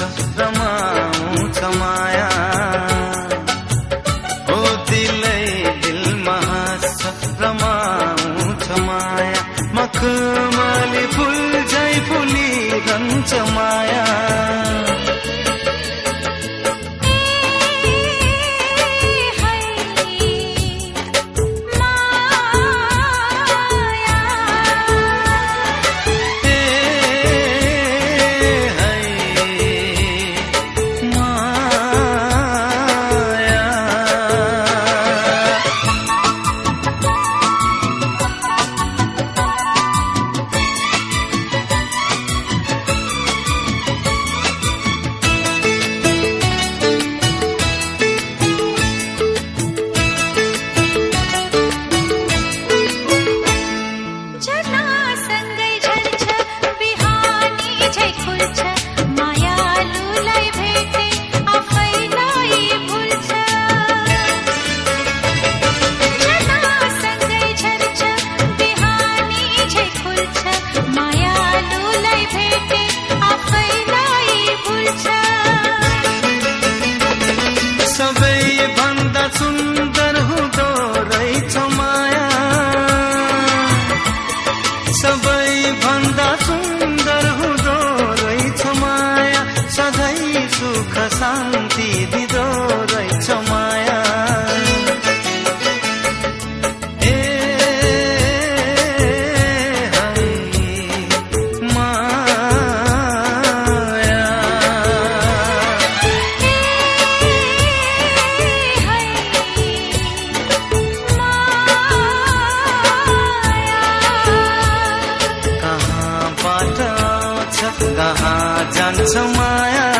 रमाउँछ माया हो दिलै दिलमा हाँस्छ रमाउँछ माया मखमली फुल झै फुलिरहन्छ माया कहाँ जान्छ माया